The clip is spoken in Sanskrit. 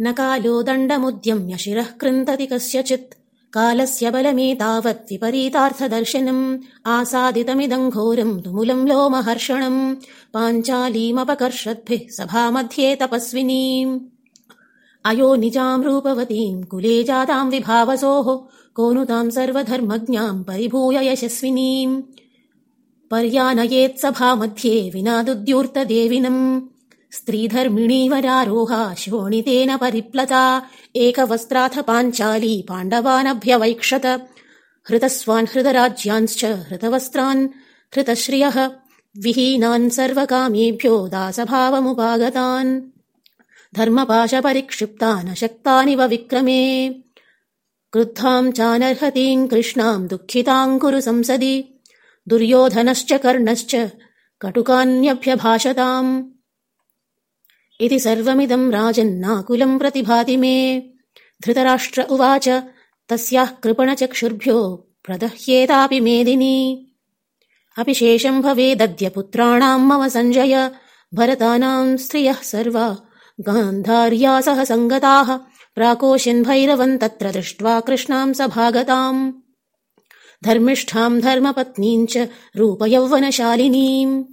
न कालो दण्डमुद्यम्य शिरः कृन्तति कस्यचित्। कालस्य बलमेतावत् विपरीतार्थदर्शनम् आसादितमिदम् घोरम् तुमुलम् लोमहर्षणम् पाञ्चालीमपकर्षद्भिः सभामध्ये तपस्विनीम्। अयो निजाम् रूपवतीम् कुले जाताम् विभावसोः कोनुताम् सर्वधर्मज्ञाम् परिभूय यशस्विनीम्। पर्यानयेत्सभामध्ये विना दुद्यूर्तदेविनम् स्त्रीधर्मिणीवरारोहा शोणितेन परिप्लता एकवस्त्राथ पाञ्चाली पाण्डवानभ्यवैक्षत। हृतस्वान् हृतराज्यांश्च हृतवस्त्रान् हृतश्रियः विहीनान् सर्वकामेभ्यो दासभावमुपागतान्। धर्मपाशपरिक्षिप्तानशक्तानिव विक्रमे। क्रुद्धाम् चानर्हतीम् कृष्णाम् दुःखिताम् कुरु संसदि। दुर्योधनश्च कर्णश्च कटुकान्यभ्यभाषताम् इति सर्वमिदम् राजन्नाकुलम् प्रतिभाति मे। धृतराष्ट्र उवाच तस्याः कृपणचक्षुर्भ्यो प्रदह्येतापि मेदिनी। अपि शेषम् भवेदद्य पुत्राणाम् मम सञ्जय भरतानाम् स्त्रियः सर्वा गान्धार्या सह सङ्गताः प्राकोशन् भैरवम् तत्र दृष्ट्वा कृष्णाम् सभागताम्। धर्मिष्ठाम् धर्मपत्नीम् च रूपयौवनशालिनीम्